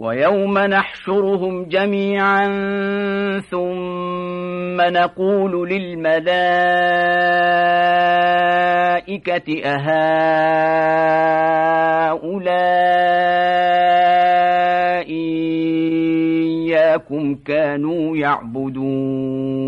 ويوم نحشرهم جميعا ثم نقول للملائكة أهؤلاء إياكم كانوا يعبدون.